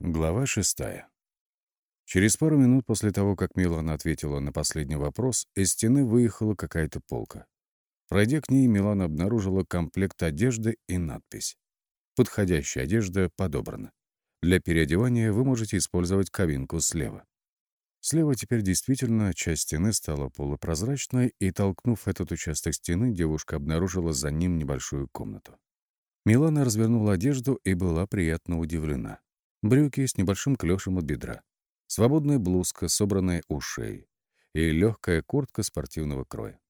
Глава шестая. Через пару минут после того, как Милана ответила на последний вопрос, из стены выехала какая-то полка. Пройдя к ней, Милана обнаружила комплект одежды и надпись. Подходящая одежда подобрана. Для переодевания вы можете использовать кабинку слева. Слева теперь действительно часть стены стала полупрозрачной, и, толкнув этот участок стены, девушка обнаружила за ним небольшую комнату. Милана развернула одежду и была приятно удивлена брюки с небольшим клешем от бедра, свободная блузка, собранная у шеи, и легкая куртка спортивного кроя.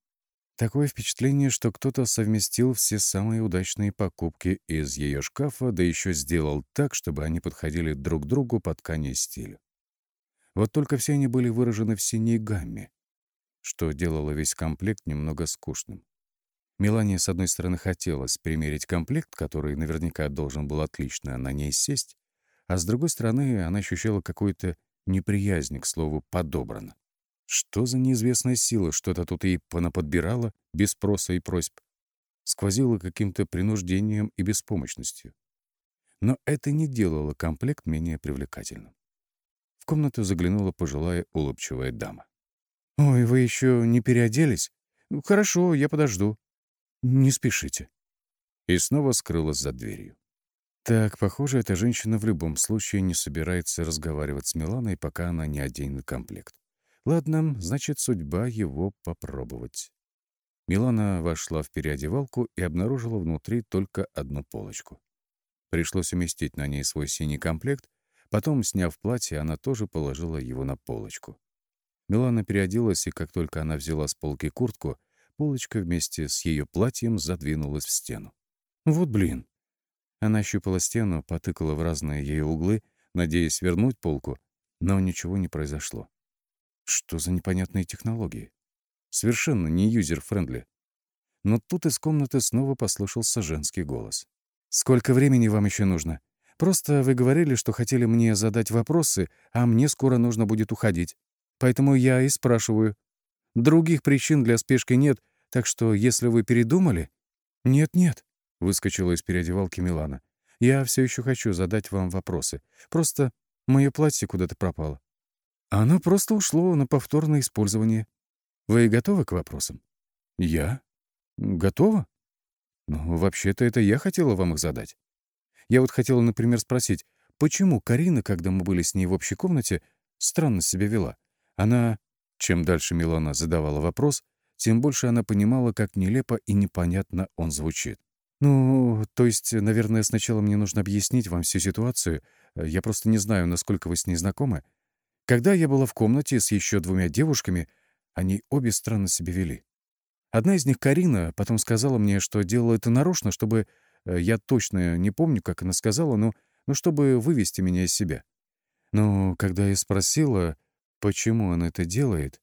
Такое впечатление, что кто-то совместил все самые удачные покупки из ее шкафа, да еще сделал так, чтобы они подходили друг другу по ткани и стилю. Вот только все они были выражены в синей гамме, что делало весь комплект немного скучным. Мелания, с одной стороны, хотелось примерить комплект, который наверняка должен был отлично на ней сесть, а с другой стороны, она ощущала какую-то неприязнь к слову «подобрано». Что за неизвестная сила что-то тут ей понаподбирала без спроса и просьб? Сквозила каким-то принуждением и беспомощностью. Но это не делало комплект менее привлекательным. В комнату заглянула пожилая улыбчивая дама. «Ой, вы еще не переоделись? Хорошо, я подожду. Не спешите». И снова скрылась за дверью. Так, похоже, эта женщина в любом случае не собирается разговаривать с Миланой, пока она не оденет комплект. Ладно, значит, судьба его попробовать. Милана вошла в переодевалку и обнаружила внутри только одну полочку. Пришлось уместить на ней свой синий комплект, потом, сняв платье, она тоже положила его на полочку. Милана переоделась, и как только она взяла с полки куртку, полочка вместе с ее платьем задвинулась в стену. «Вот блин!» Она щупала стену, потыкала в разные ее углы, надеясь вернуть полку, но ничего не произошло. Что за непонятные технологии? Совершенно не user-friendly. Но тут из комнаты снова послышался женский голос. «Сколько времени вам еще нужно? Просто вы говорили, что хотели мне задать вопросы, а мне скоро нужно будет уходить. Поэтому я и спрашиваю. Других причин для спешки нет, так что если вы передумали...» «Нет-нет», — выскочила из переодевалки Милана. «Я все еще хочу задать вам вопросы. Просто мое платье куда-то пропало. Оно просто ушло на повторное использование. Вы готовы к вопросам?» «Я? Готова? Ну, вообще-то это я хотела вам их задать. Я вот хотела, например, спросить, почему Карина, когда мы были с ней в общей комнате, странно себя вела? Она... Чем дальше Милана задавала вопрос, тем больше она понимала, как нелепо и непонятно он звучит. «Ну, то есть, наверное, сначала мне нужно объяснить вам всю ситуацию. Я просто не знаю, насколько вы с ней знакомы. Когда я была в комнате с еще двумя девушками, они обе странно себя вели. Одна из них, Карина, потом сказала мне, что делала это нарочно, чтобы... Э, я точно не помню, как она сказала, но, но чтобы вывести меня из себя. Но когда я спросила, почему она это делает,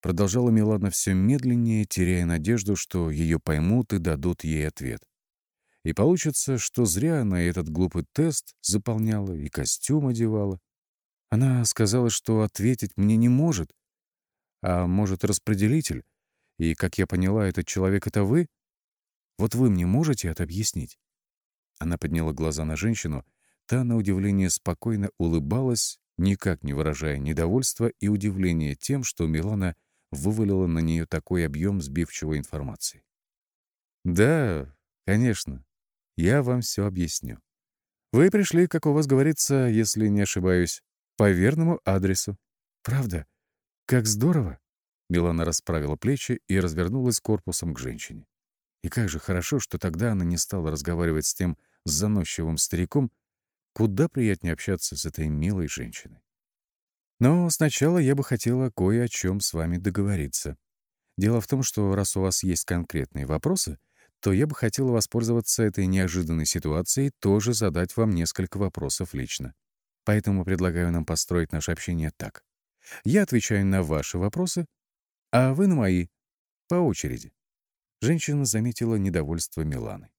продолжала Милана все медленнее, теряя надежду, что ее поймут и дадут ей ответ. И получится, что зря она этот глупый тест заполняла и костюм одевала. Она сказала, что ответить мне не может, а может распределитель. И, как я поняла, этот человек — это вы? Вот вы мне можете это объяснить?» Она подняла глаза на женщину. Та, на удивление, спокойно улыбалась, никак не выражая недовольства и удивления тем, что Милана вывалила на нее такой объем сбивчивой информации. «Да, конечно. Я вам все объясню. Вы пришли, как у вас говорится, если не ошибаюсь, по верному адресу. Правда? Как здорово!» Милана расправила плечи и развернулась корпусом к женщине. И как же хорошо, что тогда она не стала разговаривать с тем заносчивым стариком, куда приятнее общаться с этой милой женщиной. Но сначала я бы хотела кое о чем с вами договориться. Дело в том, что раз у вас есть конкретные вопросы — то я бы хотела воспользоваться этой неожиданной ситуацией, тоже задать вам несколько вопросов лично. Поэтому предлагаю нам построить наше общение так. Я отвечаю на ваши вопросы, а вы на мои, по очереди. Женщина заметила недовольство Миланы.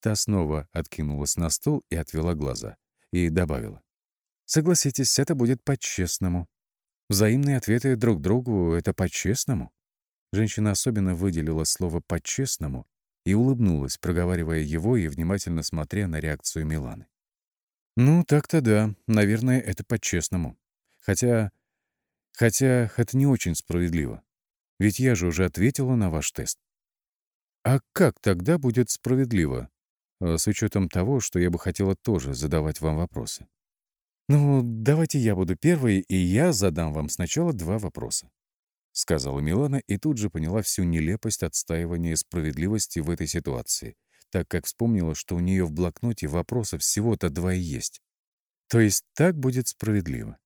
Та снова откинулась на стол и отвела глаза. И добавила. «Согласитесь, это будет по-честному. Взаимные ответы друг другу — это по-честному». Женщина особенно выделила слово «по-честному», и улыбнулась, проговаривая его и внимательно смотря на реакцию Миланы. Ну, так-то да. Наверное, это по-честному. Хотя... Хотя это не очень справедливо. Ведь я же уже ответила на ваш тест. А как тогда будет справедливо? Э, с учетом того, что я бы хотела тоже задавать вам вопросы. «Ну, давайте я буду первой, и я задам вам сначала два вопроса», — сказала Милана и тут же поняла всю нелепость отстаивания справедливости в этой ситуации, так как вспомнила, что у нее в блокноте вопросов всего-то два и есть. То есть так будет справедливо.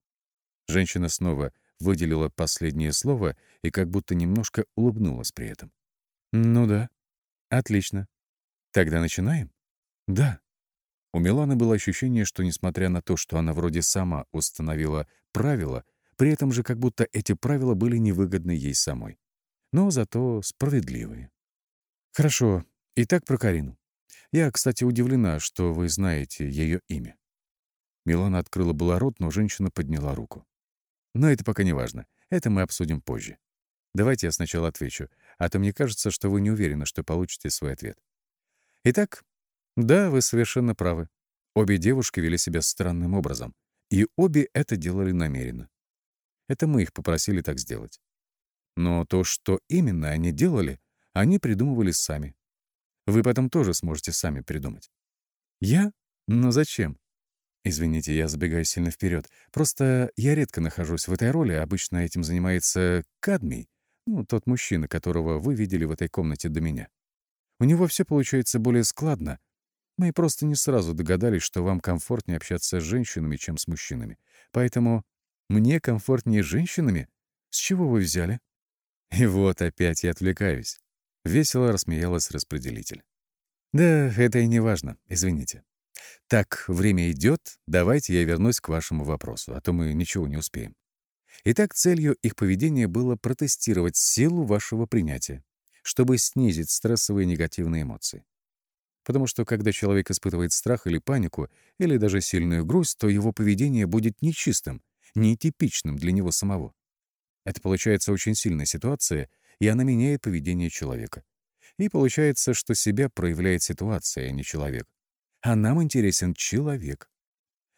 Женщина снова выделила последнее слово и как будто немножко улыбнулась при этом. «Ну да. Отлично. Тогда начинаем?» «Да». У Миланы было ощущение, что, несмотря на то, что она вроде сама установила правила, при этом же как будто эти правила были невыгодны ей самой. Но зато справедливые. «Хорошо. Итак, про Карину. Я, кстати, удивлена, что вы знаете ее имя». Милана открыла было рот, но женщина подняла руку. «Но это пока не важно. Это мы обсудим позже. Давайте я сначала отвечу, а то мне кажется, что вы не уверены, что получите свой ответ. Итак, да, вы совершенно правы. Обе девушки вели себя странным образом, и обе это делали намеренно. Это мы их попросили так сделать. Но то, что именно они делали, они придумывали сами. Вы потом тоже сможете сами придумать. Я? Но зачем? Извините, я забегаю сильно вперед. Просто я редко нахожусь в этой роли, обычно этим занимается Кадмий, ну, тот мужчина, которого вы видели в этой комнате до меня. У него все получается более складно, мы просто не сразу догадались, что вам комфортнее общаться с женщинами, чем с мужчинами. Поэтому мне комфортнее с женщинами? С чего вы взяли? И вот опять я отвлекаюсь. Весело рассмеялась распределитель. Да, это и не важно, извините. Так, время идет, давайте я вернусь к вашему вопросу, а то мы ничего не успеем. Итак, целью их поведения было протестировать силу вашего принятия, чтобы снизить стрессовые негативные эмоции. Потому что когда человек испытывает страх или панику, или даже сильную грусть, то его поведение будет нечистым, нетипичным для него самого. Это получается очень сильная ситуация, и она меняет поведение человека. И получается, что себя проявляет ситуация, а не человек. А нам интересен человек.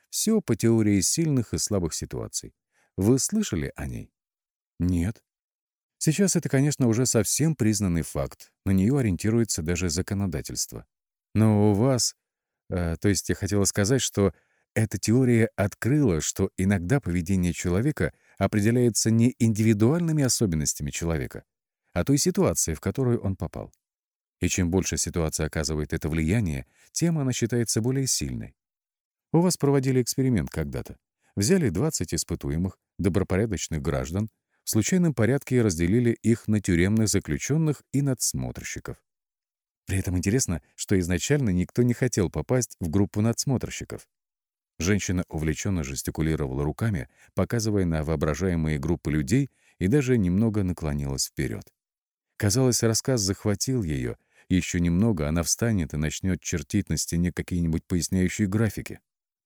Все по теории сильных и слабых ситуаций. Вы слышали о ней? Нет. Сейчас это, конечно, уже совсем признанный факт. На нее ориентируется даже законодательство. Но у вас... Э, то есть я хотела сказать, что эта теория открыла, что иногда поведение человека определяется не индивидуальными особенностями человека, а той ситуацией, в которую он попал. И чем больше ситуация оказывает это влияние, тем она считается более сильной. У вас проводили эксперимент когда-то. Взяли 20 испытуемых, добропорядочных граждан, в случайном порядке разделили их на тюремных заключенных и надсмотрщиков. При этом интересно, что изначально никто не хотел попасть в группу надсмотрщиков. Женщина увлеченно жестикулировала руками, показывая на воображаемые группы людей и даже немного наклонилась вперед. Казалось, рассказ захватил ее. Еще немного она встанет и начнет чертить на стене какие-нибудь поясняющие графики.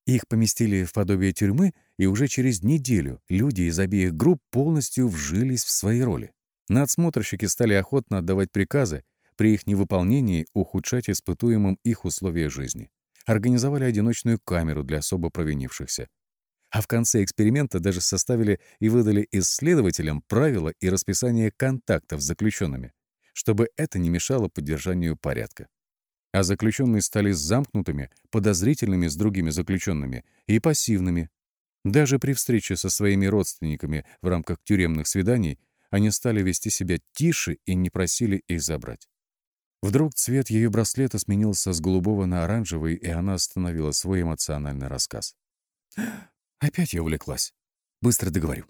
Их поместили в подобие тюрьмы, и уже через неделю люди из обеих групп полностью вжились в свои роли. Надсмотрщики стали охотно отдавать приказы, при их невыполнении ухудшать испытуемым их условия жизни. Организовали одиночную камеру для особо провинившихся. А в конце эксперимента даже составили и выдали исследователям правила и расписание контактов с заключенными, чтобы это не мешало поддержанию порядка. А заключенные стали замкнутыми, подозрительными с другими заключенными и пассивными. Даже при встрече со своими родственниками в рамках тюремных свиданий они стали вести себя тише и не просили их забрать. Вдруг цвет ее браслета сменился с голубого на оранжевый, и она остановила свой эмоциональный рассказ. Опять я увлеклась. Быстро договорю.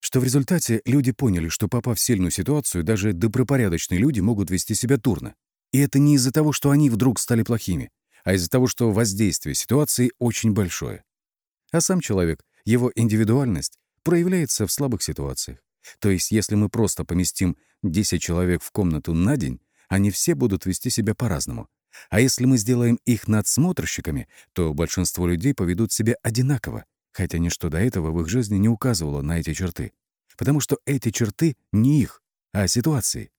Что в результате люди поняли, что попав в сильную ситуацию, даже добропорядочные люди могут вести себя дурно. И это не из-за того, что они вдруг стали плохими, а из-за того, что воздействие ситуации очень большое. А сам человек, его индивидуальность, проявляется в слабых ситуациях. То есть, если мы просто поместим 10 человек в комнату на день, они все будут вести себя по-разному. А если мы сделаем их надсмотрщиками, то большинство людей поведут себя одинаково, хотя ничто до этого в их жизни не указывало на эти черты. Потому что эти черты не их, а ситуации.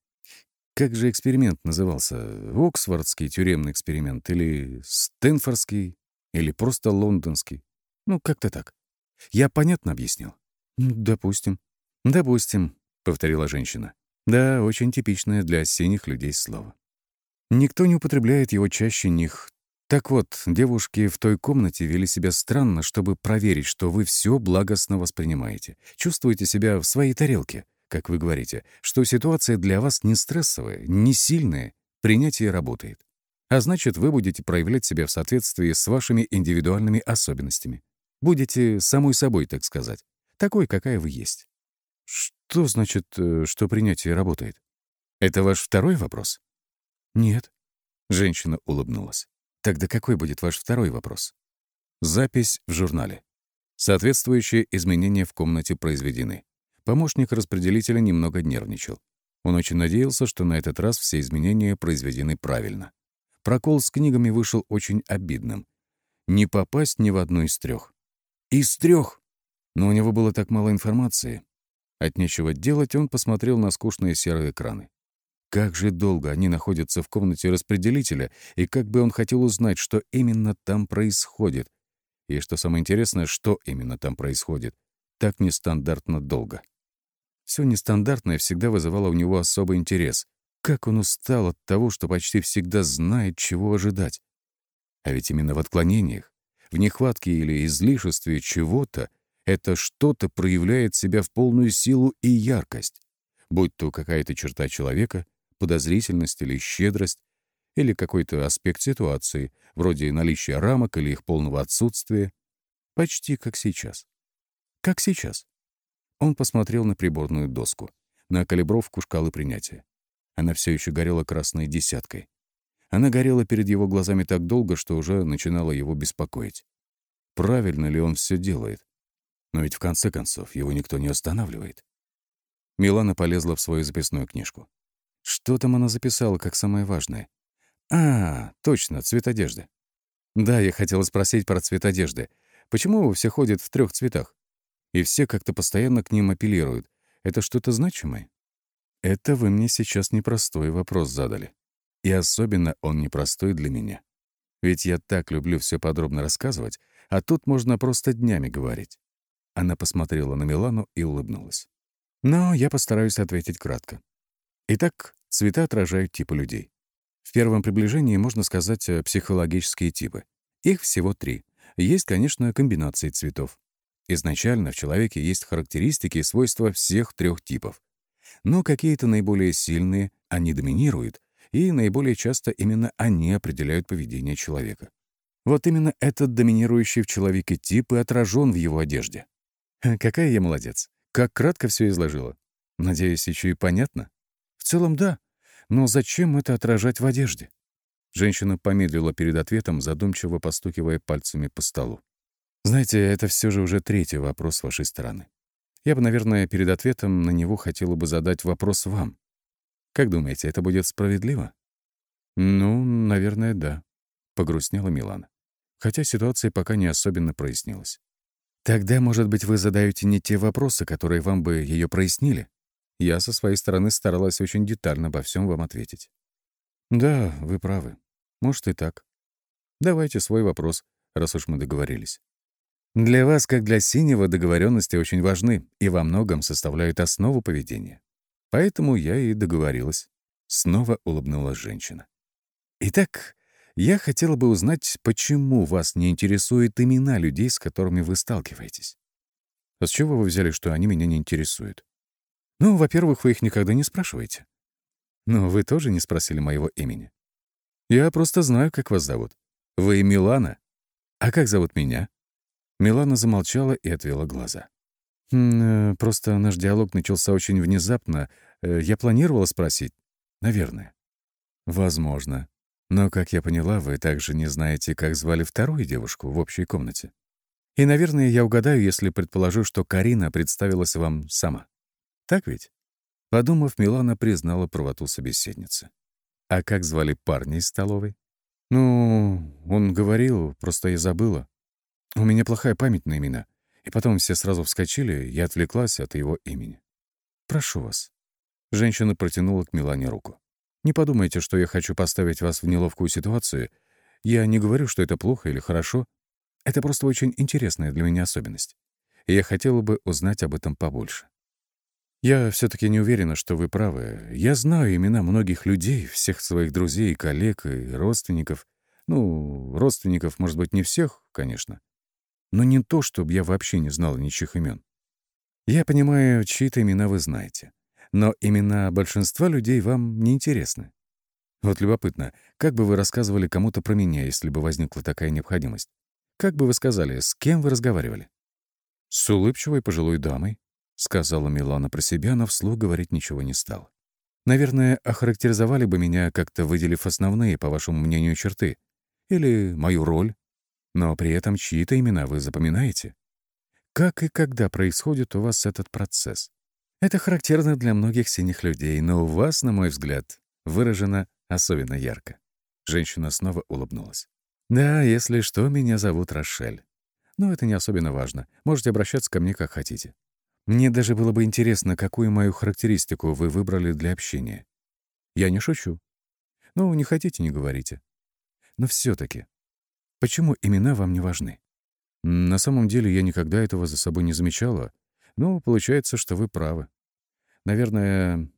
Как же эксперимент назывался? Оксфордский тюремный эксперимент или Стэнфордский? Или просто лондонский. Ну, как-то так. Я понятно объяснил? «Допустим». «Допустим», — повторила женщина. «Да, очень типичное для синих людей слово. Никто не употребляет его чаще них. Так вот, девушки в той комнате вели себя странно, чтобы проверить, что вы все благостно воспринимаете, чувствуете себя в своей тарелке, как вы говорите, что ситуация для вас не стрессовая, не сильная, принятие работает. А значит, вы будете проявлять себя в соответствии с вашими индивидуальными особенностями. Будете самой собой, так сказать, такой, какая вы есть. Что значит, э, что принятие работает? Это ваш второй вопрос? Нет. Женщина улыбнулась. Тогда какой будет ваш второй вопрос? Запись в журнале. Соответствующие изменения в комнате произведены. Помощник распределителя немного нервничал. Он очень надеялся, что на этот раз все изменения произведены правильно. Прокол с книгами вышел очень обидным. Не попасть ни в одну из трех. Из трех! Но у него было так мало информации. От нечего делать он посмотрел на скучные серые экраны. Как же долго они находятся в комнате распределителя, и как бы он хотел узнать, что именно там происходит. И что самое интересное, что именно там происходит. Так нестандартно долго. Все нестандартное всегда вызывало у него особый интерес. Как он устал от того, что почти всегда знает, чего ожидать. А ведь именно в отклонениях, в нехватке или излишестве чего-то, это что-то проявляет себя в полную силу и яркость. Будь то какая-то черта человека — подозрительность или щедрость, или какой-то аспект ситуации, вроде наличия рамок или их полного отсутствия. Почти как сейчас. Как сейчас. Он посмотрел на приборную доску, на калибровку шкалы принятия. Она все еще горела красной десяткой. Она горела перед его глазами так долго, что уже начинала его беспокоить. Правильно ли он все делает? Но ведь в конце концов его никто не останавливает. Милана полезла в свою записную книжку. Что там она записала как самое важное? А, точно, цвет одежды. Да, я хотела спросить про цвет одежды. Почему все ходят в трех цветах? И все как-то постоянно к ним апеллируют. Это что-то значимое? Это вы мне сейчас непростой вопрос задали. И особенно он непростой для меня. Ведь я так люблю все подробно рассказывать, а тут можно просто днями говорить. Она посмотрела на Милану и улыбнулась. Но я постараюсь ответить кратко. Итак, Цвета отражают типы людей. В первом приближении можно сказать э, психологические типы. Их всего три. Есть, конечно, комбинации цветов. Изначально в человеке есть характеристики и свойства всех трех типов. Но какие-то наиболее сильные, они доминируют, и наиболее часто именно они определяют поведение человека. Вот именно этот доминирующий в человеке тип и отражен в его одежде. Какая я молодец. Как кратко все изложила. Надеюсь, еще и понятно? целом, да. Но зачем это отражать в одежде? Женщина помедлила перед ответом, задумчиво постукивая пальцами по столу. Знаете, это все же уже третий вопрос с вашей стороны. Я бы, наверное, перед ответом на него хотела бы задать вопрос вам. Как думаете, это будет справедливо? Ну, наверное, да, погрустнела Милана. Хотя ситуация пока не особенно прояснилась. Тогда, может быть, вы задаете не те вопросы, которые вам бы ее прояснили? Я со своей стороны старалась очень детально обо всем вам ответить. Да, вы правы. Может и так. Давайте свой вопрос, раз уж мы договорились. Для вас, как для синего, договоренности очень важны и во многом составляют основу поведения. Поэтому я и договорилась. Снова улыбнулась женщина. Итак, я хотела бы узнать, почему вас не интересуют имена людей, с которыми вы сталкиваетесь. А с чего вы взяли, что они меня не интересуют? Ну, во-первых, вы их никогда не спрашиваете. Но вы тоже не спросили моего имени. Я просто знаю, как вас зовут. Вы Милана. А как зовут меня? Милана замолчала и отвела глаза. «Э, «Просто наш диалог начался очень внезапно. Э, я планировала спросить. Наверное». «Возможно. Но, как я поняла, вы также не знаете, как звали вторую девушку в общей комнате. И, наверное, я угадаю, если предположу, что Карина представилась вам сама». Так ведь? Подумав, Милана признала правоту собеседницы. А как звали парня из столовой? Ну, он говорил, просто я забыла. У меня плохая память на имена. И потом все сразу вскочили, я отвлеклась от его имени. Прошу вас. Женщина протянула к Милане руку. Не подумайте, что я хочу поставить вас в неловкую ситуацию. Я не говорю, что это плохо или хорошо. Это просто очень интересная для меня особенность. И я хотела бы узнать об этом побольше. Я все-таки не уверена, что вы правы. Я знаю имена многих людей, всех своих друзей, коллег и родственников. Ну, родственников, может быть, не всех, конечно. Но не то, чтобы я вообще не знала ничьих имен. Я понимаю, чьи-то имена вы знаете. Но имена большинства людей вам не интересны. Вот любопытно, как бы вы рассказывали кому-то про меня, если бы возникла такая необходимость? Как бы вы сказали, с кем вы разговаривали? С улыбчивой пожилой дамой, сказала Милана про себя, но вслух говорить ничего не стал. Наверное, охарактеризовали бы меня, как-то выделив основные, по вашему мнению, черты. Или мою роль. Но при этом чьи-то имена вы запоминаете. Как и когда происходит у вас этот процесс? Это характерно для многих синих людей, но у вас, на мой взгляд, выражено особенно ярко. Женщина снова улыбнулась. «Да, если что, меня зовут Рошель. Но это не особенно важно. Можете обращаться ко мне как хотите. Мне даже было бы интересно, какую мою характеристику вы выбрали для общения. Я не шучу. Ну, не хотите, не говорите. Но все таки почему имена вам не важны? На самом деле я никогда этого за собой не замечала, ну, получается, что вы правы. Наверное,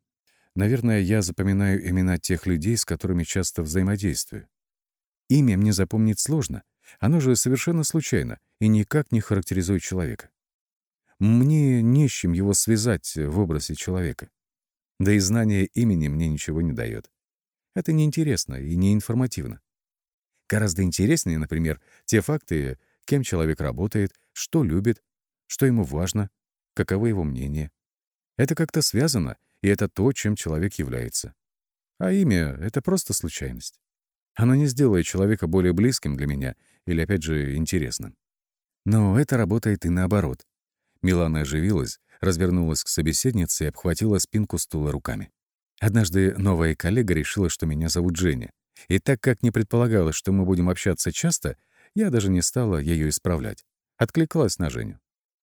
наверное, я запоминаю имена тех людей, с которыми часто взаимодействую. Имя мне запомнить сложно. Оно же совершенно случайно и никак не характеризует человека. Мне не с чем его связать в образе человека. Да и знание имени мне ничего не дает. Это неинтересно и не информативно. Гораздо интереснее, например, те факты, кем человек работает, что любит, что ему важно, каково его мнение. Это как-то связано, и это то, чем человек является. А имя — это просто случайность. Оно не сделает человека более близким для меня или, опять же, интересным. Но это работает и наоборот. Милана оживилась, развернулась к собеседнице и обхватила спинку стула руками. Однажды новая коллега решила, что меня зовут Женя. И так как не предполагалось, что мы будем общаться часто, я даже не стала ее исправлять. Откликалась на Женю.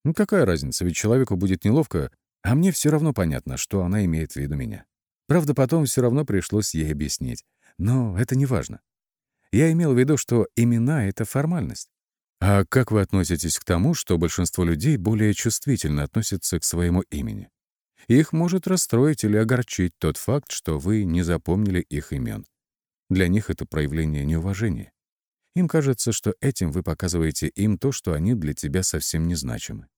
Ну какая разница, ведь человеку будет неловко, а мне все равно понятно, что она имеет в виду меня. Правда, потом все равно пришлось ей объяснить. Но это не важно. Я имел в виду, что имена — это формальность. А как вы относитесь к тому, что большинство людей более чувствительно относятся к своему имени? Их может расстроить или огорчить тот факт, что вы не запомнили их имен. Для них это проявление неуважения. Им кажется, что этим вы показываете им то, что они для тебя совсем незначимы.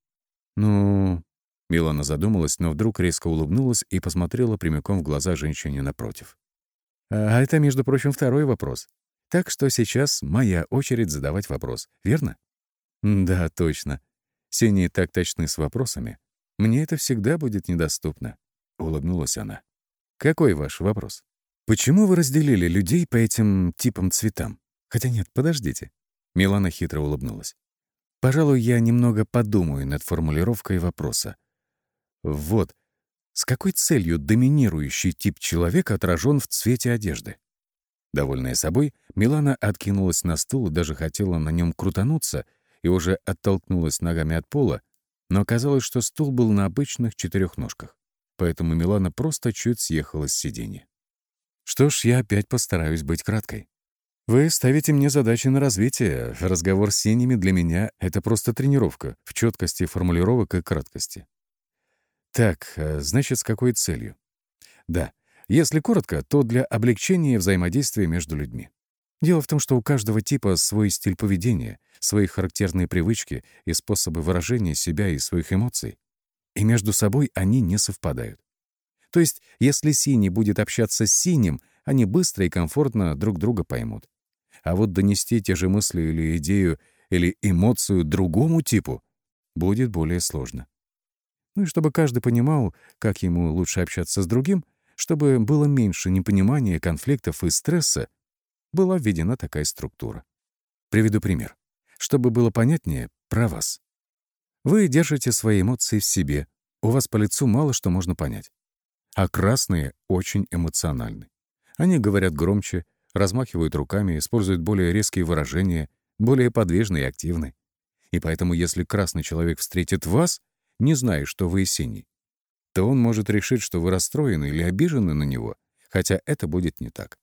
«Ну...» Милана задумалась, но вдруг резко улыбнулась и посмотрела прямиком в глаза женщине напротив. «А это, между прочим, второй вопрос. Так что сейчас моя очередь задавать вопрос, верно?» «Да, точно. Синие так точны с вопросами. Мне это всегда будет недоступно», — улыбнулась она. «Какой ваш вопрос? Почему вы разделили людей по этим типам цветам? Хотя нет, подождите». Милана хитро улыбнулась. Пожалуй, я немного подумаю над формулировкой вопроса. Вот, с какой целью доминирующий тип человека отражен в цвете одежды? Довольная собой, Милана откинулась на стул и даже хотела на нем крутануться и уже оттолкнулась ногами от пола, но оказалось, что стул был на обычных четырех ножках, поэтому Милана просто чуть съехала с сиденья. Что ж, я опять постараюсь быть краткой. Вы ставите мне задачи на развитие. Разговор с синими для меня — это просто тренировка в четкости формулировок и краткости. Так, э, значит, с какой целью? Да, если коротко, то для облегчения взаимодействия между людьми. Дело в том, что у каждого типа свой стиль поведения, свои характерные привычки и способы выражения себя и своих эмоций. И между собой они не совпадают. То есть, если синий будет общаться с синим, они быстро и комфортно друг друга поймут. А вот донести те же мысли или идею, или эмоцию другому типу будет более сложно. Ну и чтобы каждый понимал, как ему лучше общаться с другим, чтобы было меньше непонимания, конфликтов и стресса, была введена такая структура. Приведу пример. Чтобы было понятнее про вас. Вы держите свои эмоции в себе, у вас по лицу мало что можно понять. А красные очень эмоциональны. Они говорят громче, размахивают руками, используют более резкие выражения, более подвижны и активны. И поэтому, если красный человек встретит вас, не зная, что вы синий, то он может решить, что вы расстроены или обижены на него, хотя это будет не так.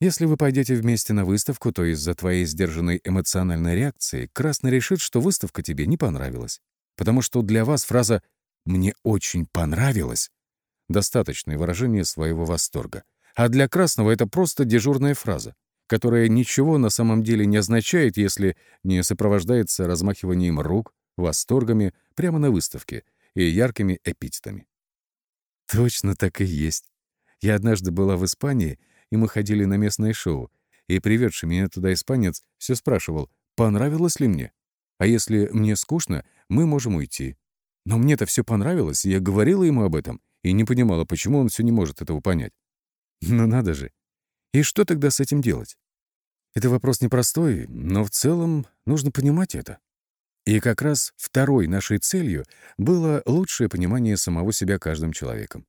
Если вы пойдете вместе на выставку, то из-за твоей сдержанной эмоциональной реакции Красный решит, что выставка тебе не понравилась. Потому что для вас фраза «мне очень понравилось» — достаточное выражение своего восторга. А для Красного это просто дежурная фраза, которая ничего на самом деле не означает, если не сопровождается размахиванием рук, восторгами прямо на выставке и яркими эпитетами. Точно так и есть. Я однажды была в Испании — и мы ходили на местное шоу, и приведший меня туда испанец все спрашивал, понравилось ли мне. А если мне скучно, мы можем уйти. Но мне-то все понравилось, и я говорила ему об этом, и не понимала, почему он все не может этого понять. Ну надо же. И что тогда с этим делать? Это вопрос непростой, но в целом нужно понимать это. И как раз второй нашей целью было лучшее понимание самого себя каждым человеком.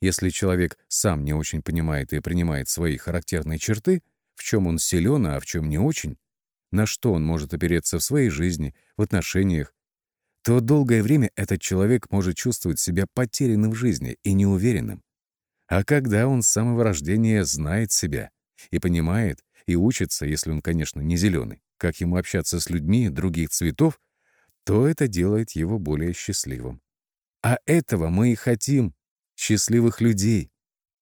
Если человек сам не очень понимает и принимает свои характерные черты, в чем он силен, а в чем не очень, на что он может опереться в своей жизни, в отношениях, то долгое время этот человек может чувствовать себя потерянным в жизни и неуверенным. А когда он с самого рождения знает себя и понимает, и учится, если он, конечно, не зеленый, как ему общаться с людьми других цветов, то это делает его более счастливым. А этого мы и хотим счастливых людей.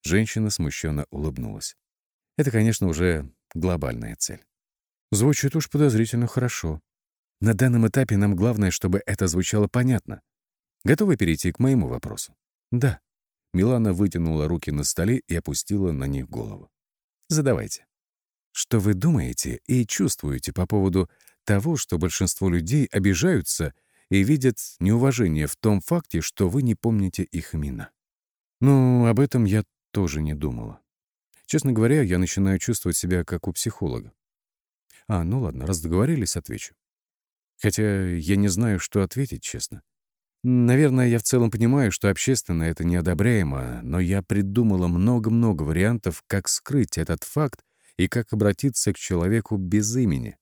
Женщина смущенно улыбнулась. Это, конечно, уже глобальная цель. Звучит уж подозрительно хорошо. На данном этапе нам главное, чтобы это звучало понятно. Готовы перейти к моему вопросу? Да. Милана вытянула руки на столе и опустила на них голову. Задавайте. Что вы думаете и чувствуете по поводу того, что большинство людей обижаются и видят неуважение в том факте, что вы не помните их имена? Ну, об этом я тоже не думала. Честно говоря, я начинаю чувствовать себя как у психолога. А, ну ладно, раз договорились, отвечу. Хотя я не знаю, что ответить, честно. Наверное, я в целом понимаю, что общественно это неодобряемо, но я придумала много-много вариантов, как скрыть этот факт и как обратиться к человеку без имени.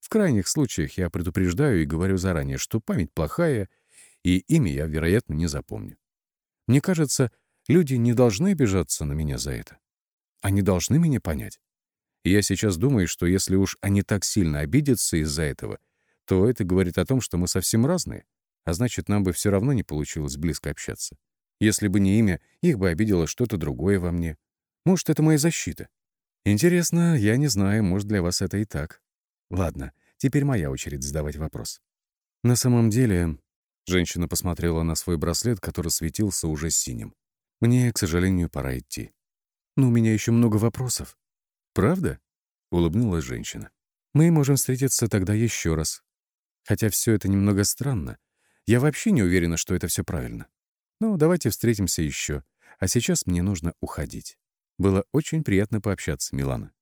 В крайних случаях я предупреждаю и говорю заранее, что память плохая, и имя я, вероятно, не запомню. Мне кажется, Люди не должны обижаться на меня за это. Они должны меня понять. И я сейчас думаю, что если уж они так сильно обидятся из-за этого, то это говорит о том, что мы совсем разные, а значит, нам бы все равно не получилось близко общаться. Если бы не имя, их бы обидело что-то другое во мне. Может, это моя защита. Интересно, я не знаю, может, для вас это и так. Ладно, теперь моя очередь задавать вопрос. На самом деле, женщина посмотрела на свой браслет, который светился уже синим. Мне, к сожалению, пора идти. Но у меня еще много вопросов. Правда? Улыбнулась женщина. Мы можем встретиться тогда еще раз. Хотя все это немного странно. Я вообще не уверена, что это все правильно. Ну, давайте встретимся еще. А сейчас мне нужно уходить. Было очень приятно пообщаться, Милана.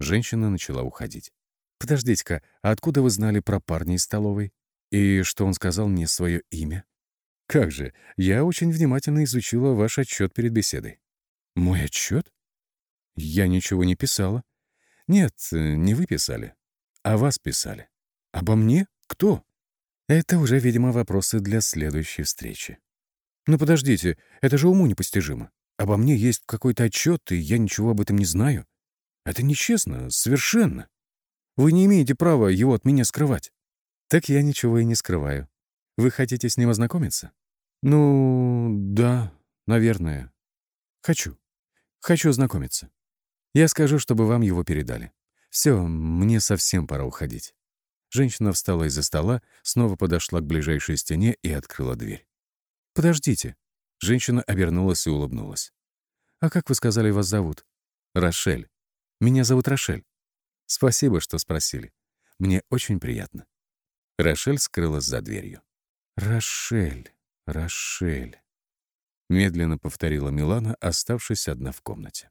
Женщина начала уходить. «Подождите-ка, а откуда вы знали про парня из столовой? И что он сказал мне свое имя?» Как же, я очень внимательно изучила ваш отчет перед беседой. Мой отчет? Я ничего не писала. Нет, не вы писали, а вас писали. Обо мне? Кто? Это уже, видимо, вопросы для следующей встречи. Но ну, подождите, это же уму непостижимо. Обо мне есть какой-то отчет, и я ничего об этом не знаю. Это нечестно, совершенно. Вы не имеете права его от меня скрывать. Так я ничего и не скрываю. Вы хотите с ним ознакомиться? Ну, да, наверное. Хочу. Хочу ознакомиться. Я скажу, чтобы вам его передали. Все, мне совсем пора уходить. Женщина встала из-за стола, снова подошла к ближайшей стене и открыла дверь. «Подождите». Женщина обернулась и улыбнулась. «А как вы сказали, вас зовут?» «Рошель. Меня зовут Рошель. Спасибо, что спросили. Мне очень приятно». Рошель скрылась за дверью. «Рошель, Рошель», — медленно повторила Милана, оставшись одна в комнате.